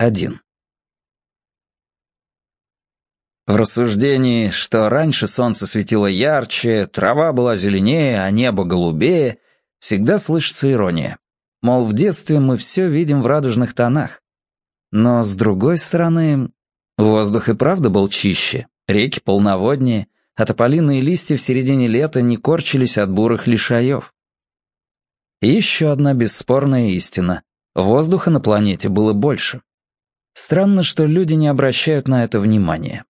1. В рассуждении, что раньше солнце светило ярче, трава была зеленее, а небо голубее, всегда слышится ирония. Мол, в детстве мы все видим в радужных тонах. Но, с другой стороны, воздух и правда был чище, реки полноводнее, а тополиные листья в середине лета не корчились от бурых лишаев. Еще одна бесспорная истина. Воздуха на планете было больше. Странно, что люди не обращают на это внимания.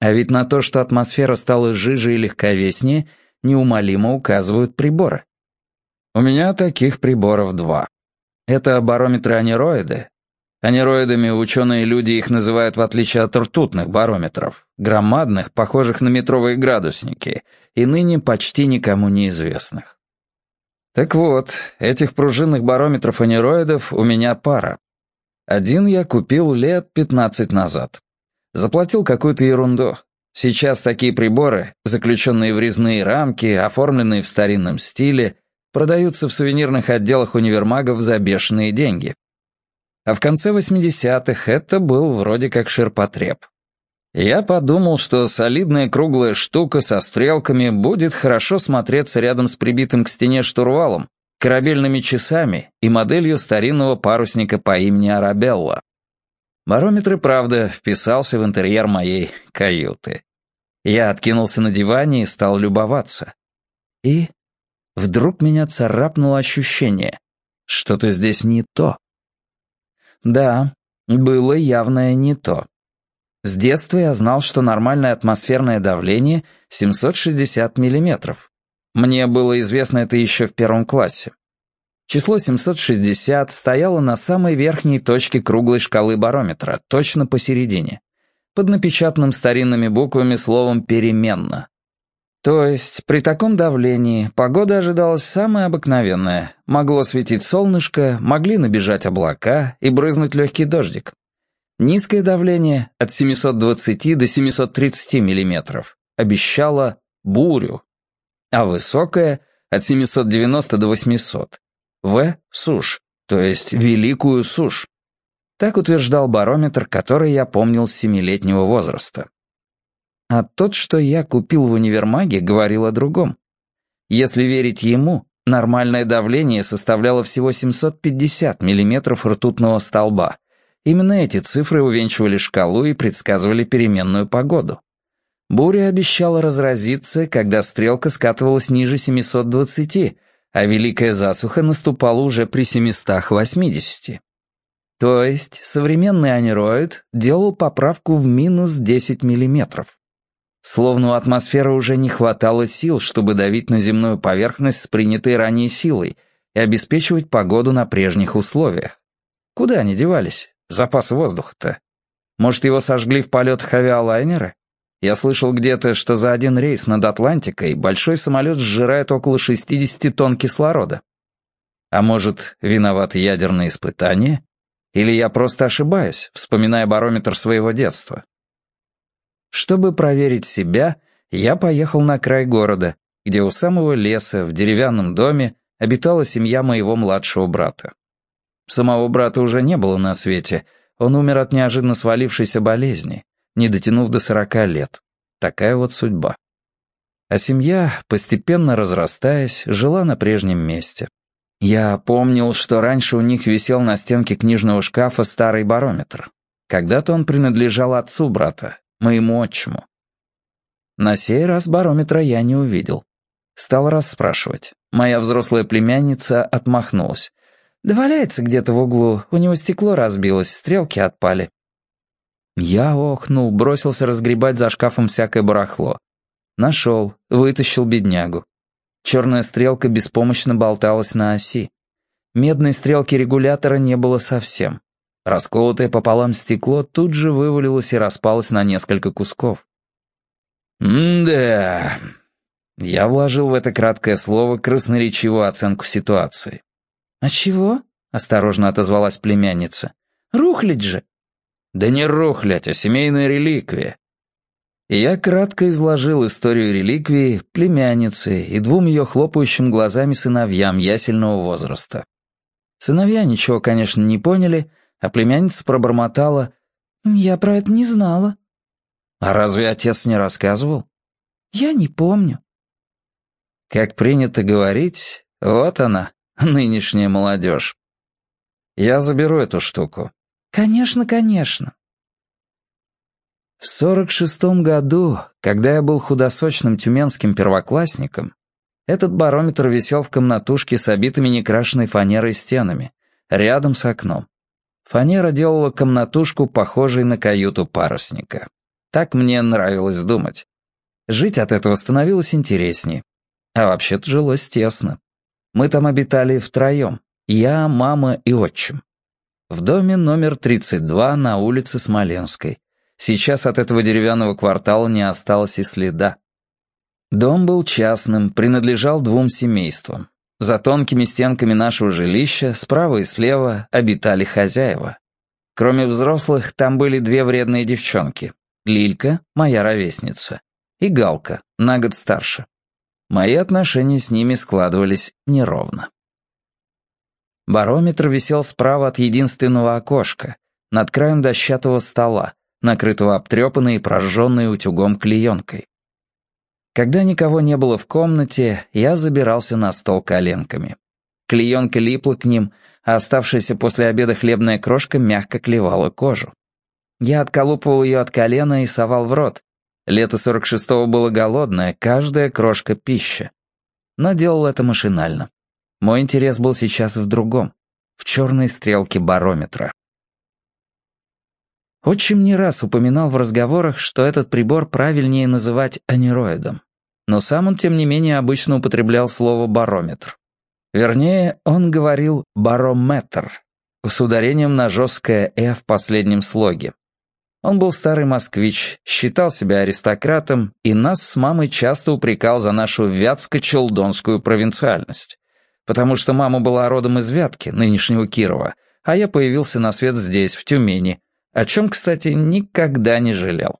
А ведь на то, что атмосфера стала жиже и легковеснее, неумолимо указывают приборы. У меня таких приборов два. Это барометры-анероиды. Анероидами ученые люди их называют в отличие от ртутных барометров, громадных, похожих на метровые градусники, и ныне почти никому неизвестных. Так вот, этих пружинных барометров-анероидов у меня пара. Один я купил лет 15 назад. Заплатил какую-то ерунду. Сейчас такие приборы, заключенные в резные рамки, оформленные в старинном стиле, продаются в сувенирных отделах универмагов за бешеные деньги. А в конце 80-х это был вроде как ширпотреб. Я подумал, что солидная круглая штука со стрелками будет хорошо смотреться рядом с прибитым к стене штурвалом, корабельными часами и моделью старинного парусника по имени Арабелла. Барометр и правда вписался в интерьер моей каюты. Я откинулся на диване и стал любоваться. И вдруг меня царапнуло ощущение. Что-то здесь не то. Да, было явное не то. С детства я знал, что нормальное атмосферное давление 760 миллиметров, мне было известно это еще в первом классе. Число 760 стояло на самой верхней точке круглой шкалы барометра, точно посередине, под напечатанным старинными буквами словом «переменно». То есть при таком давлении погода ожидалась самая обыкновенная. Могло светить солнышко, могли набежать облака и брызнуть легкий дождик. Низкое давление от 720 до 730 миллиметров обещало бурю, а высокая — от 790 до 800. В — сушь, то есть великую сушь. Так утверждал барометр, который я помнил с семилетнего возраста. А тот, что я купил в универмаге, говорил о другом. Если верить ему, нормальное давление составляло всего 750 миллиметров ртутного столба. Именно эти цифры увенчивали шкалу и предсказывали переменную погоду. Буря обещала разразиться, когда стрелка скатывалась ниже 720, а великая засуха наступала уже при 780. То есть современный анероид делал поправку в минус 10 миллиметров. Словно у атмосферы уже не хватало сил, чтобы давить на земную поверхность с принятой ранее силой и обеспечивать погоду на прежних условиях. Куда они девались? Запас воздуха-то. Может, его сожгли в полетах авиалайнеры? Я слышал где-то, что за один рейс над Атлантикой большой самолет сжирает около 60 тонн кислорода. А может, виноваты ядерные испытания? Или я просто ошибаюсь, вспоминая барометр своего детства? Чтобы проверить себя, я поехал на край города, где у самого леса, в деревянном доме, обитала семья моего младшего брата. Самого брата уже не было на свете, он умер от неожиданно свалившейся болезни не дотянув до сорока лет. Такая вот судьба. А семья, постепенно разрастаясь, жила на прежнем месте. Я помнил, что раньше у них висел на стенке книжного шкафа старый барометр. Когда-то он принадлежал отцу брата, моему отчиму. На сей раз барометра я не увидел. Стал расспрашивать. Моя взрослая племянница отмахнулась. «Да валяется где-то в углу, у него стекло разбилось, стрелки отпали. Я охнул, бросился разгребать за шкафом всякое барахло. Нашел, вытащил беднягу. Черная стрелка беспомощно болталась на оси. Медной стрелки регулятора не было совсем. Расколотое пополам стекло тут же вывалилось и распалось на несколько кусков. «М-да...» Я вложил в это краткое слово красноречивую оценку ситуации. «А чего?» — осторожно отозвалась племянница. «Рухлить же!» Да не рухлядь, а семейная реликвия. Я кратко изложил историю реликвии племянницы и двум ее хлопающим глазами сыновьям ясельного возраста. Сыновья ничего, конечно, не поняли, а племянница пробормотала «Я про это не знала». «А разве отец не рассказывал?» «Я не помню». Как принято говорить, вот она, нынешняя молодежь. Я заберу эту штуку. Конечно, конечно. В сорок шестом году, когда я был худосочным тюменским первоклассником, этот барометр висел в комнатушке с обитыми некрашенной фанерой стенами, рядом с окном. Фанера делала комнатушку похожей на каюту парусника. Так мне нравилось думать. Жить от этого становилось интереснее. А вообще-то жилось тесно. Мы там обитали втроем. Я, мама и отчим. В доме номер 32 на улице Смоленской. Сейчас от этого деревянного квартала не осталось и следа. Дом был частным, принадлежал двум семействам. За тонкими стенками нашего жилища справа и слева обитали хозяева. Кроме взрослых, там были две вредные девчонки. Лилька, моя ровесница, и Галка, на год старше. Мои отношения с ними складывались неровно. Барометр висел справа от единственного окошка, над краем дощатого стола, накрытого обтрепанной и прожженной утюгом клеенкой. Когда никого не было в комнате, я забирался на стол коленками. Клеенка липла к ним, а оставшаяся после обеда хлебная крошка мягко клевала кожу. Я отколупывал ее от колена и совал в рот. Лето 46-го было голодное, каждая крошка пища. Но делал это машинально. Мой интерес был сейчас в другом, в черной стрелке барометра. Отчим не раз упоминал в разговорах, что этот прибор правильнее называть анероидом. Но сам он, тем не менее, обычно употреблял слово «барометр». Вернее, он говорил «барометр» с ударением на жесткое «э» в последнем слоге. Он был старый москвич, считал себя аристократом и нас с мамой часто упрекал за нашу вятско-челдонскую провинциальность. Потому что мама была родом из Вятки, нынешнего Кирова, а я появился на свет здесь, в Тюмени, о чем, кстати, никогда не жалел.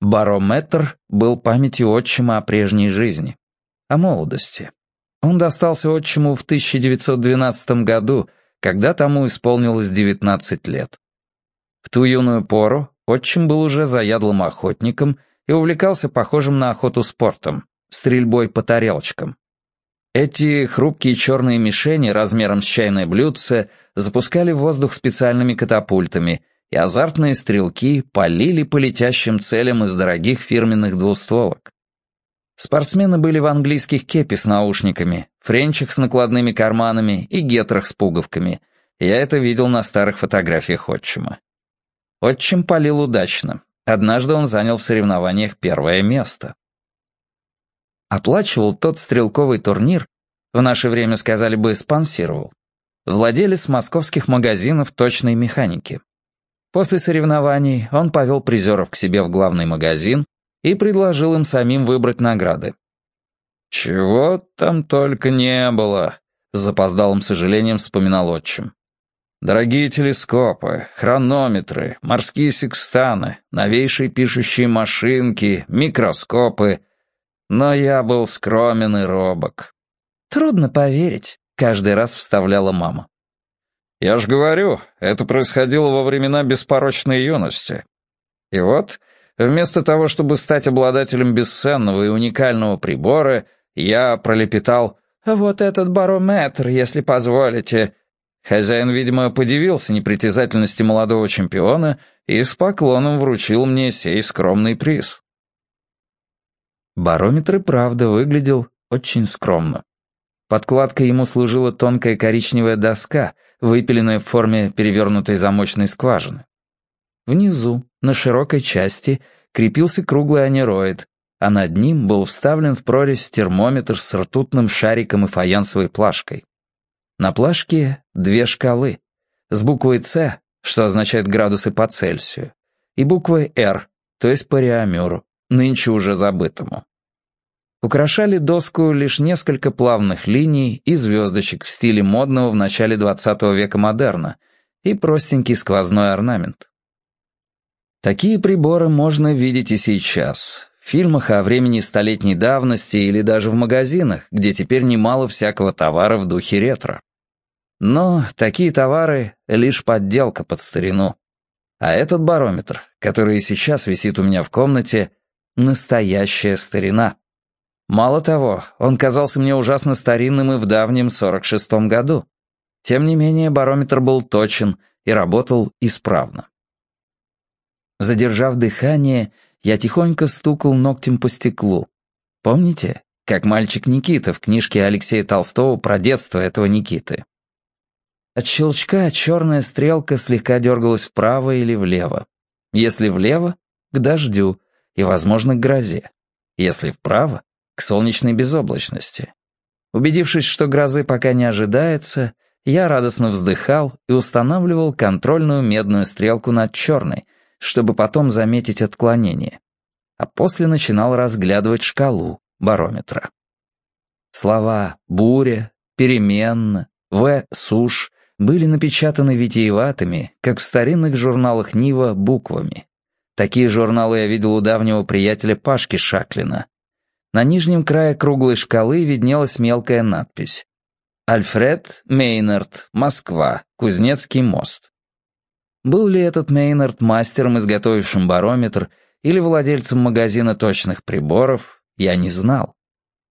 Барометр был памятью отчима о прежней жизни, о молодости. Он достался отчиму в 1912 году, когда тому исполнилось 19 лет. В ту юную пору отчим был уже заядлым охотником и увлекался похожим на охоту спортом, стрельбой по тарелочкам. Эти хрупкие черные мишени размером с чайное блюдце запускали в воздух специальными катапультами — и азартные стрелки полили по летящим целям из дорогих фирменных двустволок. Спортсмены были в английских кепи с наушниками, френчах с накладными карманами и гетрах с пуговками. Я это видел на старых фотографиях отчима. Отчим полил удачно. Однажды он занял в соревнованиях первое место. Оплачивал тот стрелковый турнир, в наше время сказали бы спонсировал, владелец московских магазинов точной механики. После соревнований он повел призеров к себе в главный магазин и предложил им самим выбрать награды. «Чего там только не было», — с запоздалым сожалением вспоминал отчим. «Дорогие телескопы, хронометры, морские секстаны, новейшие пишущие машинки, микроскопы. Но я был скромен и робок». «Трудно поверить», — каждый раз вставляла мама. Я ж говорю, это происходило во времена беспорочной юности. И вот, вместо того, чтобы стать обладателем бесценного и уникального прибора, я пролепетал «Вот этот барометр, если позволите». Хозяин, видимо, подивился непритязательности молодого чемпиона и с поклоном вручил мне сей скромный приз. Барометр и правда выглядел очень скромно. Подкладкой ему служила тонкая коричневая доска, выпиленная в форме перевернутой замочной скважины. Внизу, на широкой части, крепился круглый анероид, а над ним был вставлен в прорезь термометр с ртутным шариком и фаянсовой плашкой. На плашке две шкалы, с буквой «С», что означает градусы по Цельсию, и буквой «Р», то есть по Реамюру, нынче уже забытому. Украшали доску лишь несколько плавных линий и звездочек в стиле модного в начале XX века модерна и простенький сквозной орнамент. Такие приборы можно видеть и сейчас, в фильмах о времени столетней давности или даже в магазинах, где теперь немало всякого товара в духе ретро. Но такие товары — лишь подделка под старину. А этот барометр, который сейчас висит у меня в комнате, — настоящая старина. Мало того, он казался мне ужасно старинным и в давнем 46-м году. Тем не менее, барометр был точен и работал исправно. Задержав дыхание, я тихонько стукал ногтем по стеклу. Помните, как мальчик Никита в книжке Алексея Толстого про детство этого Никиты? От щелчка черная стрелка слегка дергалась вправо или влево. Если влево — к дождю и, возможно, к грозе. Если вправо — к солнечной безоблачности. Убедившись, что грозы пока не ожидается, я радостно вздыхал и устанавливал контрольную медную стрелку над черной, чтобы потом заметить отклонение. А после начинал разглядывать шкалу барометра. Слова «буря», «переменно», «в», «сушь» были напечатаны витиеватыми, как в старинных журналах Нива, буквами. Такие журналы я видел у давнего приятеля Пашки Шаклина. На нижнем крае круглой шкалы виднелась мелкая надпись. «Альфред Мейнард, Москва, Кузнецкий мост». Был ли этот Мейнард мастером, изготовившим барометр, или владельцем магазина точных приборов, я не знал.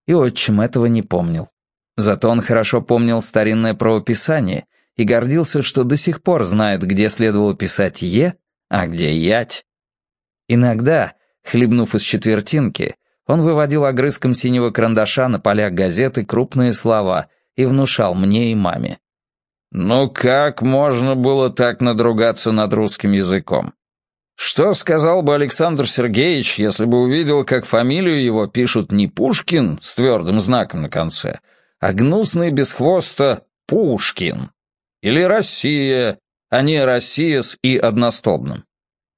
И отчим этого не помнил. Зато он хорошо помнил старинное правописание — и гордился, что до сих пор знает, где следовало писать «е», а где «ять». Иногда, хлебнув из четвертинки, он выводил огрызком синего карандаша на полях газеты крупные слова и внушал мне и маме. «Ну как можно было так надругаться над русским языком? Что сказал бы Александр Сергеевич, если бы увидел, как фамилию его пишут не Пушкин с твердым знаком на конце, а гнусный без хвоста Пушкин?» Или Россия, а не Россия с «и» одностолбным.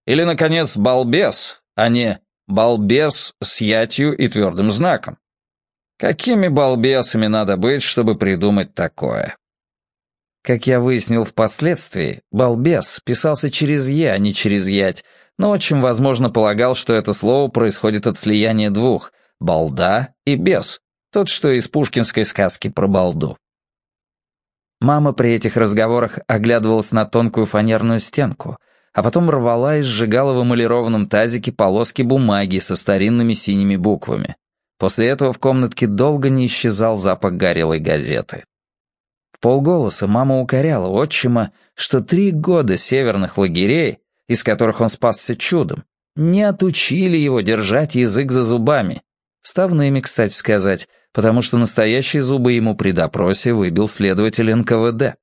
Или, наконец, балбес, а не балбес с ятью и твердым знаком. Какими балбесами надо быть, чтобы придумать такое? Как я выяснил впоследствии, балбес писался через «е», а не через «ять», но очень возможно полагал, что это слово происходит от слияния двух — «балда» и «бес», тот, что из пушкинской сказки про балду. Мама при этих разговорах оглядывалась на тонкую фанерную стенку, а потом рвала и сжигала в эмалированном тазике полоски бумаги со старинными синими буквами. После этого в комнатке долго не исчезал запах горелой газеты. В полголоса мама укоряла отчима, что три года северных лагерей, из которых он спасся чудом, не отучили его держать язык за зубами. Вставными, кстати сказать, потому что настоящие зубы ему при допросе выбил следователь НКВД.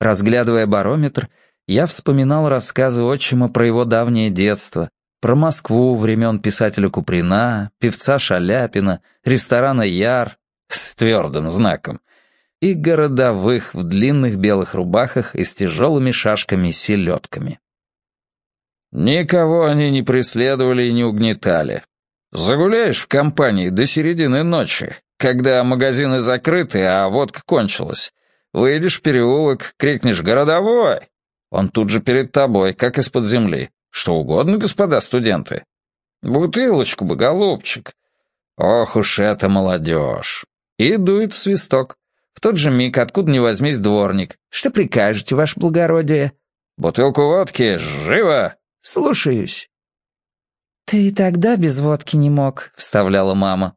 Разглядывая барометр, я вспоминал рассказы отчима про его давнее детство, про Москву времен писателя Куприна, певца Шаляпина, ресторана Яр с твердым знаком и городовых в длинных белых рубахах и с тяжелыми шашками-селедками. Никого они не преследовали и не угнетали. Загуляешь в компании до середины ночи, когда магазины закрыты, а водка кончилась. Выйдешь в переулок, крикнешь «Городовой!» Он тут же перед тобой, как из-под земли. Что угодно, господа студенты. Бутылочку бы, голубчик. Ох уж это молодежь. И дует свисток. В тот же миг, откуда ни возьмись, дворник. Что прикажете, ваше благородие? Бутылку водки, живо! Слушаюсь. «Ты и тогда без водки не мог», — вставляла мама.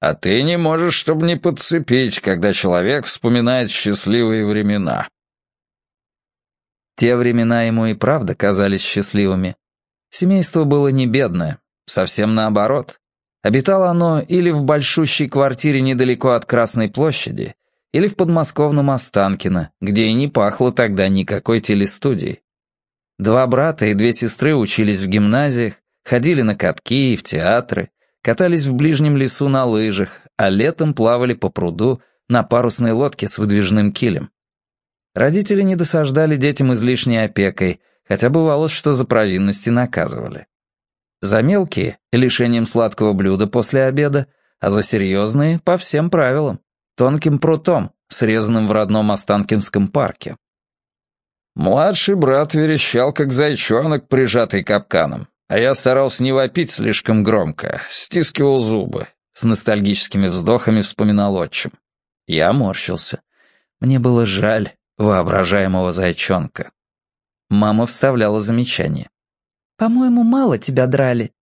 «А ты не можешь, чтобы не подцепить, когда человек вспоминает счастливые времена». Те времена ему и правда казались счастливыми. Семейство было не бедное, совсем наоборот. Обитало оно или в большущей квартире недалеко от Красной площади, или в подмосковном Останкино, где и не пахло тогда никакой телестудией. Два брата и две сестры учились в гимназиях, Ходили на катки и в театры, катались в ближнем лесу на лыжах, а летом плавали по пруду на парусной лодке с выдвижным килем. Родители не досаждали детям излишней опекой, хотя бывало, что за провинности наказывали. За мелкие — лишением сладкого блюда после обеда, а за серьезные — по всем правилам, тонким прутом, срезанным в родном Останкинском парке. Младший брат верещал, как зайчонок, прижатый капканом, а я старался не вопить слишком громко, стискивал зубы. С ностальгическими вздохами вспоминал отчим. Я морщился. Мне было жаль воображаемого зайчонка. Мама вставляла замечание. «По-моему, мало тебя драли».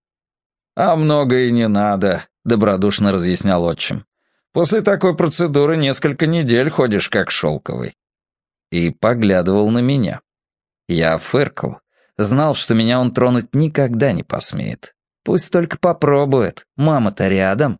«А много и не надо», — добродушно разъяснял отчим. «После такой процедуры несколько недель ходишь как шелковый». И поглядывал на меня. Я фыркал. Знал, что меня он тронуть никогда не посмеет. Пусть только попробует. Мама-то рядом.